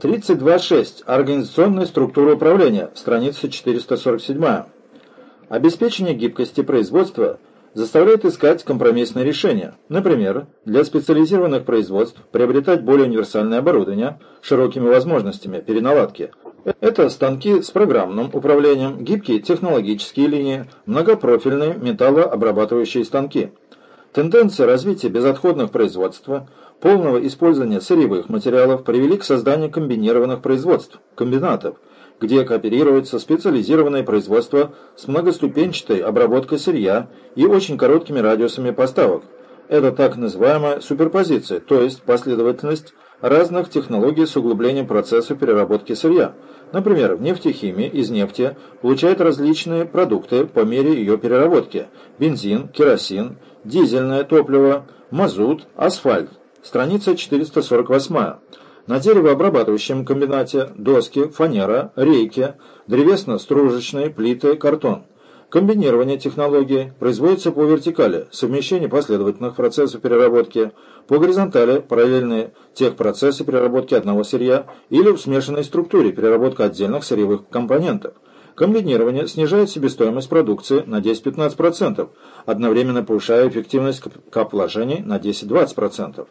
32.6. Организационная структура управления. Страница 447. Обеспечение гибкости производства заставляет искать компромиссные решения. Например, для специализированных производств приобретать более универсальное оборудование широкими возможностями переналадки. Это станки с программным управлением, гибкие технологические линии, многопрофильные металлообрабатывающие станки. Тенденция развития безотходных производств, полного использования сырьевых материалов привели к созданию комбинированных производств, комбинатов – где кооперируется специализированное производство с многоступенчатой обработкой сырья и очень короткими радиусами поставок. Это так называемая суперпозиция, то есть последовательность разных технологий с углублением процесса переработки сырья. Например, в нефтехимии из нефти получают различные продукты по мере ее переработки – бензин, керосин, дизельное топливо, мазут, асфальт. Страница 448. На деревообрабатывающем комбинате доски, фанера, рейки, древесно-стружечные плиты, картон. Комбинирование технологий производится по вертикали, совмещение последовательных процессов переработки, по горизонтали параллельные техпроцессы переработки одного сырья или в смешанной структуре переработка отдельных сырьевых компонентов. Комбинирование снижает себестоимость продукции на 10-15%, одновременно повышая эффективность капвложений на 10-20%.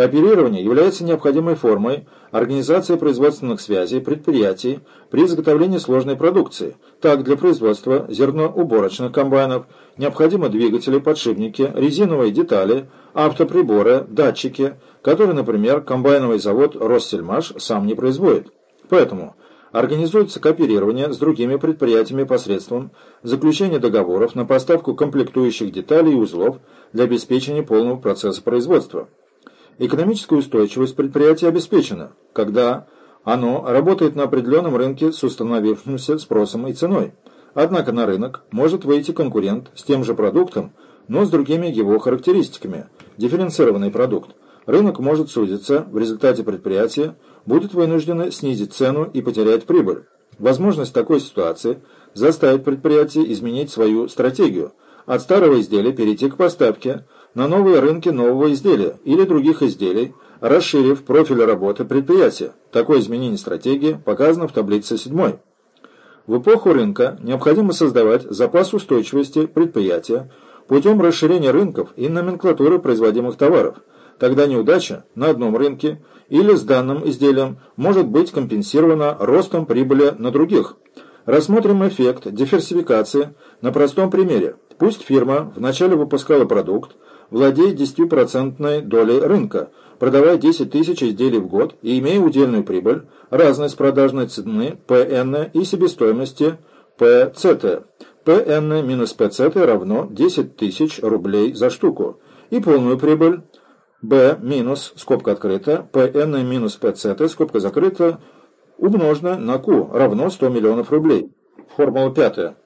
Кооперирование является необходимой формой организации производственных связей предприятий при изготовлении сложной продукции. Так, для производства зерноуборочных комбайнов необходимы двигатели, подшипники, резиновые детали, автоприборы, датчики, которые, например, комбайновый завод «Россельмаш» сам не производит. Поэтому организуется кооперирование с другими предприятиями посредством заключения договоров на поставку комплектующих деталей и узлов для обеспечения полного процесса производства. Экономическая устойчивость предприятия обеспечена, когда оно работает на определенном рынке с установившимся спросом и ценой. Однако на рынок может выйти конкурент с тем же продуктом, но с другими его характеристиками. Дифференцированный продукт. Рынок может сузиться, в результате предприятие будет вынуждено снизить цену и потерять прибыль. Возможность такой ситуации заставит предприятие изменить свою стратегию, от старого изделия перейти к поставке – на новые рынки нового изделия или других изделий, расширив профиль работы предприятия. Такое изменение стратегии показано в таблице 7. В эпоху рынка необходимо создавать запас устойчивости предприятия путем расширения рынков и номенклатуры производимых товаров. Тогда неудача на одном рынке или с данным изделием может быть компенсирована ростом прибыли на других. Рассмотрим эффект диверсификации на простом примере. Пусть фирма вначале выпускала продукт, владеет 10% долей рынка, продавая 10 тысяч изделий в год и имея удельную прибыль, разность продажной цены PN и себестоимости PCT. PN минус PCT равно 10 тысяч рублей за штуку. И полную прибыль B минус, скобка открыта, PN минус PCT, скобка закрыта, умножено на Q равно 100 миллионов рублей. Формула пятая.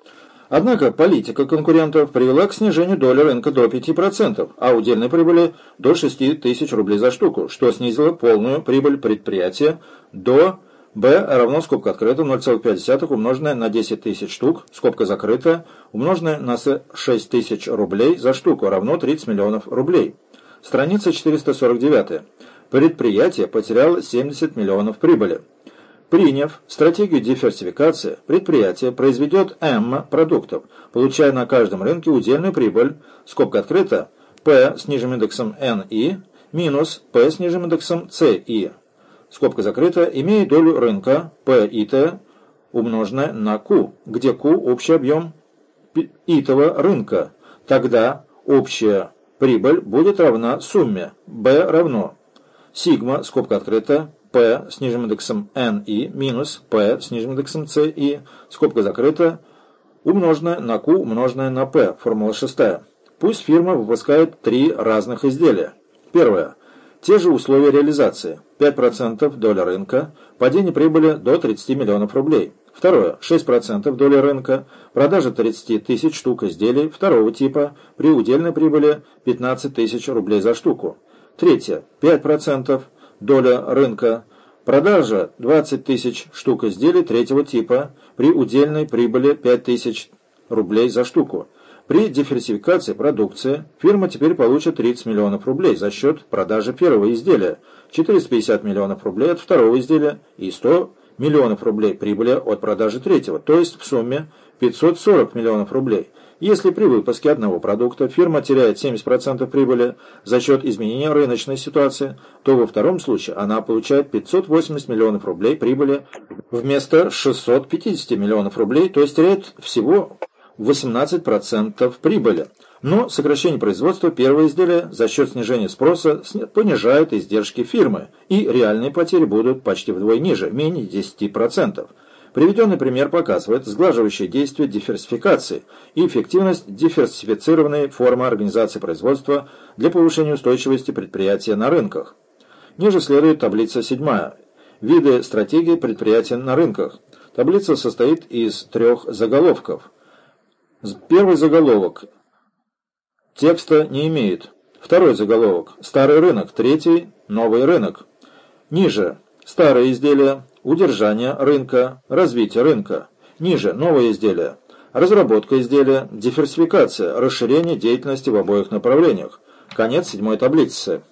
Однако политика конкурентов привела к снижению доли рынка до 5%, а удельной прибыли до 6 тысяч рублей за штуку, что снизило полную прибыль предприятия до b равно скобка открыта 0,5 умноженное на 10 тысяч штук, скобка закрыта, умноженное на 6 тысяч рублей за штуку равно 30 миллионов рублей. Страница 449. Предприятие потеряло 70 миллионов прибыли. Приняв стратегию диверсификации, предприятие произведет М продуктов, получая на каждом рынке удельную прибыль, скобка открыта, P с нижним индексом NI минус P с нижним индексом CI, скобка закрыта, имея долю рынка P и T умноженное на Q, где Q – общий объем итого рынка. Тогда общая прибыль будет равна сумме B равно сигма, скобка открыта, P с нижним индексом NI минус P с нижним индексом CI, скобка закрыта, умноженное на Q умноженное на P, формула шестая. Пусть фирма выпускает три разных изделия. Первое. Те же условия реализации. 5% доля рынка, падение прибыли до 30 миллионов рублей. Второе. 6% доля рынка, продажа 30 тысяч штук изделий второго типа при удельной прибыли 15 тысяч рублей за штуку. Третье. 5% доля рынка, продажа 20 тысяч штук изделий третьего типа при удельной прибыли 5 тысяч рублей за штуку. При диверсификации продукции фирма теперь получит 30 миллионов рублей за счет продажи первого изделия, 450 миллионов рублей от второго изделия и 100 миллионов рублей прибыли от продажи третьего, то есть в сумме 540 миллионов рублей. Если при выпуске одного продукта фирма теряет 70% прибыли за счет изменения рыночной ситуации, то во втором случае она получает 580 миллионов рублей прибыли вместо 650 миллионов рублей, то есть теряет всего 18% прибыли. Но сокращение производства первого изделия за счет снижения спроса понижает издержки фирмы, и реальные потери будут почти вдвое ниже, менее 10%. Приведенный пример показывает сглаживающее действие диверсификации и эффективность диверсифицированной формы организации производства для повышения устойчивости предприятия на рынках. Ниже следует таблица 7. Виды стратегии предприятия на рынках. Таблица состоит из трех заголовков. Первый заголовок текста не имеет. Второй заголовок – старый рынок. Третий – новый рынок. Ниже – старые изделия, удержание рынка, развитие рынка. Ниже – новые изделия, разработка изделия, диверсификация, расширение деятельности в обоих направлениях. Конец седьмой таблицы.